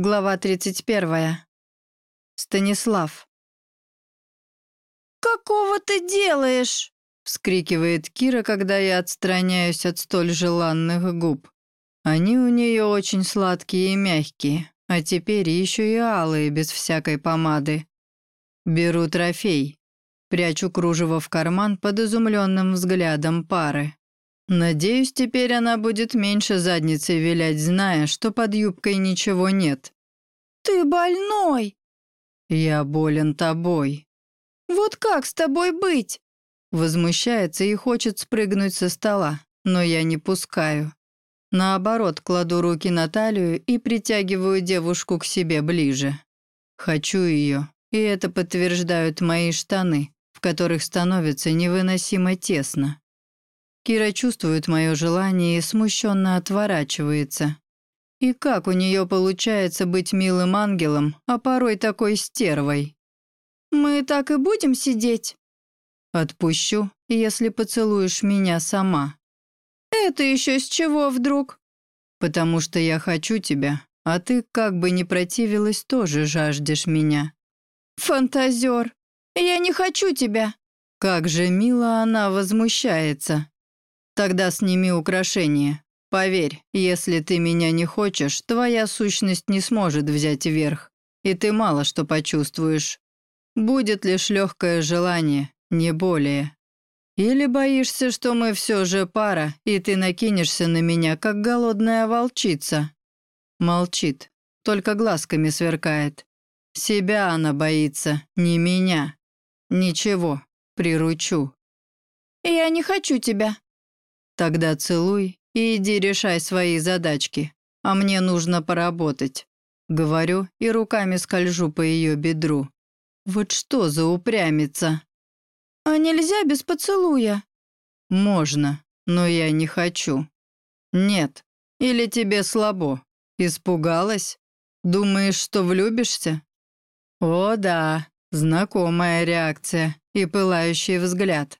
Глава 31. Станислав. «Какого ты делаешь?» — вскрикивает Кира, когда я отстраняюсь от столь желанных губ. Они у нее очень сладкие и мягкие, а теперь еще и алые, без всякой помады. Беру трофей, прячу кружево в карман под изумленным взглядом пары. Надеюсь, теперь она будет меньше задницей вилять, зная, что под юбкой ничего нет. «Ты больной!» «Я болен тобой». «Вот как с тобой быть?» Возмущается и хочет спрыгнуть со стола, но я не пускаю. Наоборот, кладу руки на талию и притягиваю девушку к себе ближе. Хочу ее, и это подтверждают мои штаны, в которых становится невыносимо тесно. Кира чувствует мое желание и смущенно отворачивается. И как у нее получается быть милым ангелом, а порой такой стервой? «Мы так и будем сидеть?» «Отпущу, если поцелуешь меня сама». «Это еще с чего вдруг?» «Потому что я хочу тебя, а ты, как бы не противилась, тоже жаждешь меня». «Фантазер! Я не хочу тебя!» Как же мило она возмущается. Тогда сними украшение. Поверь, если ты меня не хочешь, твоя сущность не сможет взять верх, и ты мало что почувствуешь. Будет лишь легкое желание, не более. Или боишься, что мы все же пара, и ты накинешься на меня, как голодная волчица?» Молчит, только глазками сверкает. Себя она боится, не меня. Ничего, приручу. «Я не хочу тебя», Тогда целуй и иди решай свои задачки, а мне нужно поработать. Говорю и руками скольжу по ее бедру. Вот что за упрямица? А нельзя без поцелуя? Можно, но я не хочу. Нет, или тебе слабо. Испугалась? Думаешь, что влюбишься? О да, знакомая реакция и пылающий взгляд.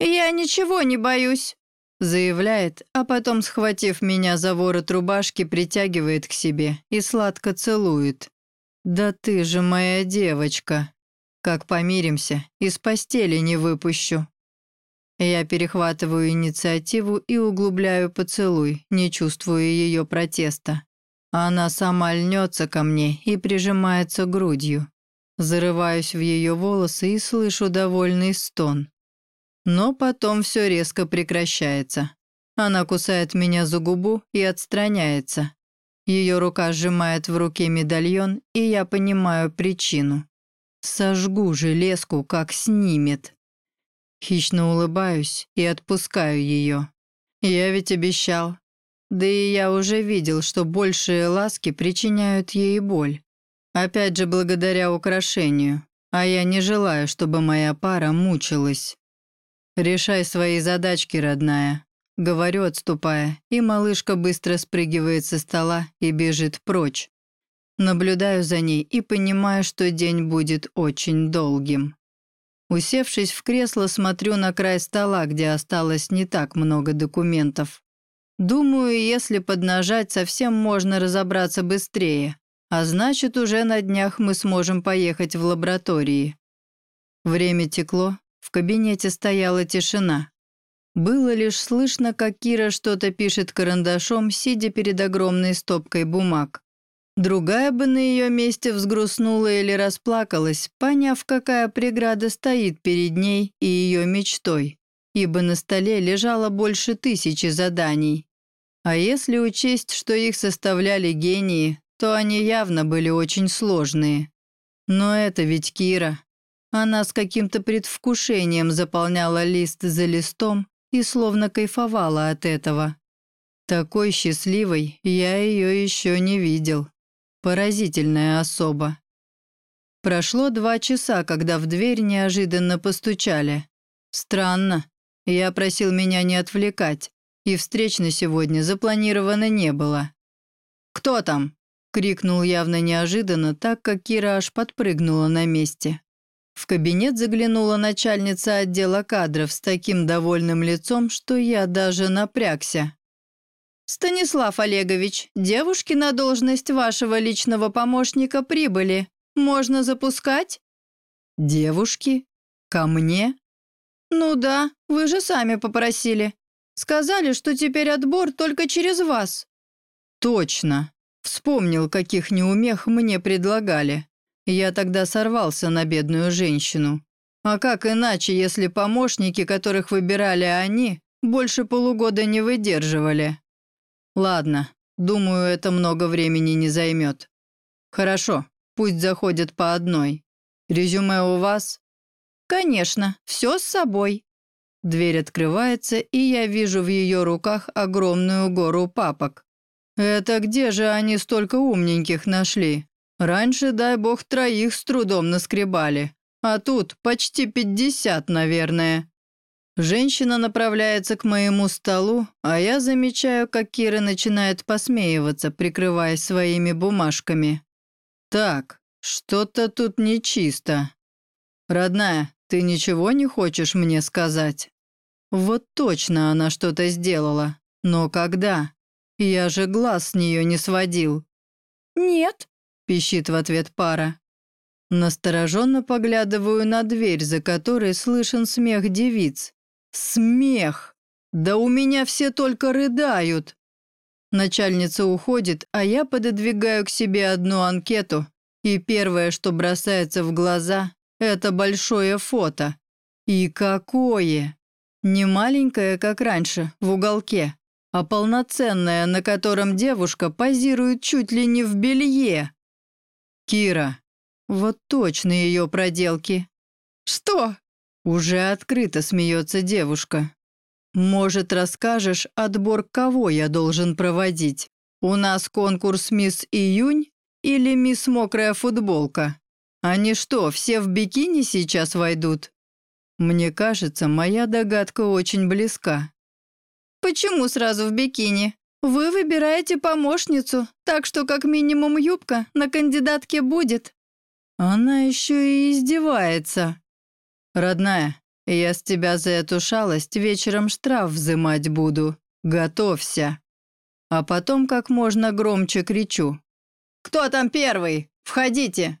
Я ничего не боюсь заявляет, а потом, схватив меня за ворот рубашки, притягивает к себе и сладко целует. «Да ты же моя девочка! Как помиримся, из постели не выпущу!» Я перехватываю инициативу и углубляю поцелуй, не чувствуя ее протеста. Она сама льнется ко мне и прижимается грудью. Зарываюсь в ее волосы и слышу довольный стон. Но потом все резко прекращается. Она кусает меня за губу и отстраняется. Ее рука сжимает в руке медальон, и я понимаю причину. Сожгу железку, как снимет. Хищно улыбаюсь и отпускаю ее. Я ведь обещал. Да и я уже видел, что большие ласки причиняют ей боль. Опять же, благодаря украшению. А я не желаю, чтобы моя пара мучилась. «Решай свои задачки, родная», — говорю, отступая, и малышка быстро спрыгивает со стола и бежит прочь. Наблюдаю за ней и понимаю, что день будет очень долгим. Усевшись в кресло, смотрю на край стола, где осталось не так много документов. Думаю, если поднажать, совсем можно разобраться быстрее, а значит, уже на днях мы сможем поехать в лаборатории. Время текло, в кабинете стояла тишина. Было лишь слышно, как Кира что-то пишет карандашом, сидя перед огромной стопкой бумаг. Другая бы на ее месте взгрустнула или расплакалась, поняв, какая преграда стоит перед ней и ее мечтой, ибо на столе лежало больше тысячи заданий. А если учесть, что их составляли гении, то они явно были очень сложные. Но это ведь Кира, она с каким-то предвкушением заполняла лист за листом и словно кайфовала от этого. Такой счастливой я ее еще не видел. Поразительная особа. Прошло два часа, когда в дверь неожиданно постучали. Странно. Я просил меня не отвлекать, и встреч на сегодня запланировано не было. «Кто там?» — крикнул явно неожиданно, так как Кира аж подпрыгнула на месте. В кабинет заглянула начальница отдела кадров с таким довольным лицом, что я даже напрягся. «Станислав Олегович, девушки на должность вашего личного помощника прибыли. Можно запускать?» «Девушки? Ко мне?» «Ну да, вы же сами попросили. Сказали, что теперь отбор только через вас». «Точно. Вспомнил, каких неумех мне предлагали. Я тогда сорвался на бедную женщину. А как иначе, если помощники, которых выбирали они, больше полугода не выдерживали? Ладно, думаю, это много времени не займет. Хорошо, пусть заходят по одной. Резюме у вас? Конечно, все с собой. Дверь открывается, и я вижу в ее руках огромную гору папок. Это где же они столько умненьких нашли? Раньше, дай бог, троих с трудом наскребали, а тут почти пятьдесят, наверное. Женщина направляется к моему столу, а я замечаю, как Кира начинает посмеиваться, прикрываясь своими бумажками. «Так, что-то тут нечисто. Родная, ты ничего не хочешь мне сказать?» Вот точно она что-то сделала. Но когда? Я же глаз с нее не сводил. «Нет», — пищит в ответ пара. Настороженно поглядываю на дверь, за которой слышен смех девиц. Смех! Да у меня все только рыдают. Начальница уходит, а я пододвигаю к себе одну анкету, и первое, что бросается в глаза, это большое фото. И какое! Не маленькое, как раньше, в уголке, а полноценное, на котором девушка позирует чуть ли не в белье. Кира. Вот точно ее проделки. «Что?» Уже открыто смеется девушка. «Может, расскажешь, отбор кого я должен проводить? У нас конкурс «Мисс Июнь» или «Мисс Мокрая футболка»? Они что, все в бикини сейчас войдут?» Мне кажется, моя догадка очень близка. «Почему сразу в бикини? Вы выбираете помощницу, так что как минимум юбка на кандидатке будет». Она еще и издевается. «Родная, я с тебя за эту шалость вечером штраф взимать буду. Готовься». А потом как можно громче кричу. «Кто там первый? Входите!»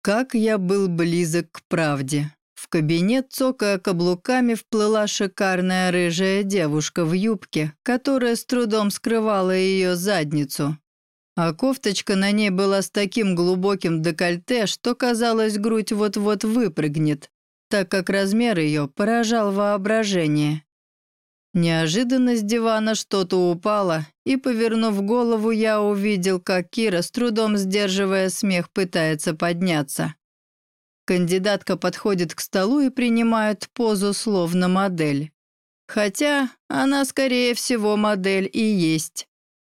Как я был близок к правде. В кабинет, цокая каблуками, вплыла шикарная рыжая девушка в юбке, которая с трудом скрывала ее задницу. А кофточка на ней была с таким глубоким декольте, что казалось, грудь вот-вот выпрыгнет так как размер ее поражал воображение. Неожиданно с дивана что-то упало, и, повернув голову, я увидел, как Кира, с трудом сдерживая смех, пытается подняться. Кандидатка подходит к столу и принимает позу словно модель. Хотя она, скорее всего, модель и есть.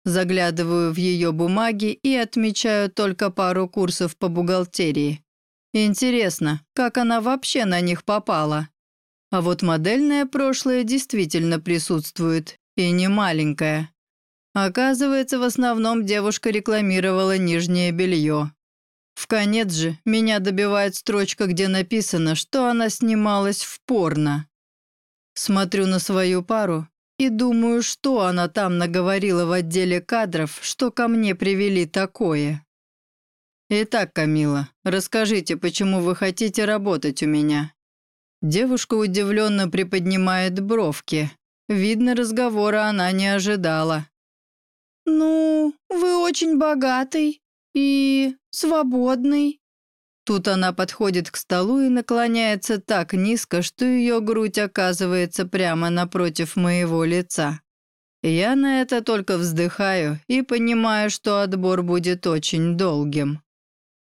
Заглядываю в ее бумаги и отмечаю только пару курсов по бухгалтерии. Интересно, как она вообще на них попала? А вот модельное прошлое действительно присутствует, и не маленькое. Оказывается, в основном девушка рекламировала нижнее белье. В конец же меня добивает строчка, где написано, что она снималась в порно. Смотрю на свою пару и думаю, что она там наговорила в отделе кадров, что ко мне привели такое. «Итак, Камила, расскажите, почему вы хотите работать у меня?» Девушка удивленно приподнимает бровки. Видно, разговора она не ожидала. «Ну, вы очень богатый и свободный». Тут она подходит к столу и наклоняется так низко, что ее грудь оказывается прямо напротив моего лица. Я на это только вздыхаю и понимаю, что отбор будет очень долгим.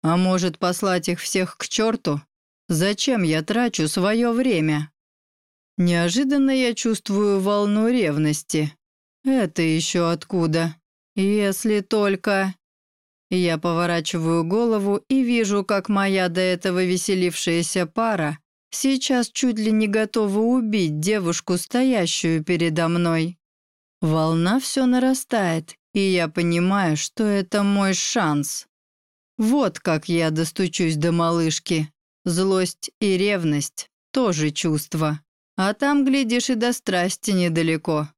А может, послать их всех к черту? Зачем я трачу свое время? Неожиданно я чувствую волну ревности. Это еще откуда? Если только... Я поворачиваю голову и вижу, как моя до этого веселившаяся пара сейчас чуть ли не готова убить девушку, стоящую передо мной. Волна все нарастает, и я понимаю, что это мой шанс. Вот как я достучусь до малышки. Злость и ревность — тоже чувства. А там, глядишь, и до страсти недалеко.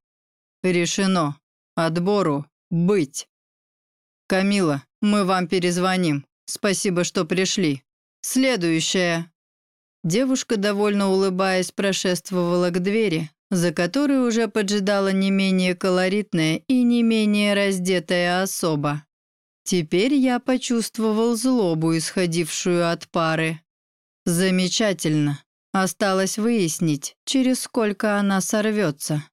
Решено. Отбору быть. Камила, мы вам перезвоним. Спасибо, что пришли. Следующая. Девушка, довольно улыбаясь, прошествовала к двери, за которой уже поджидала не менее колоритная и не менее раздетая особа. Теперь я почувствовал злобу, исходившую от пары. Замечательно. Осталось выяснить, через сколько она сорвется.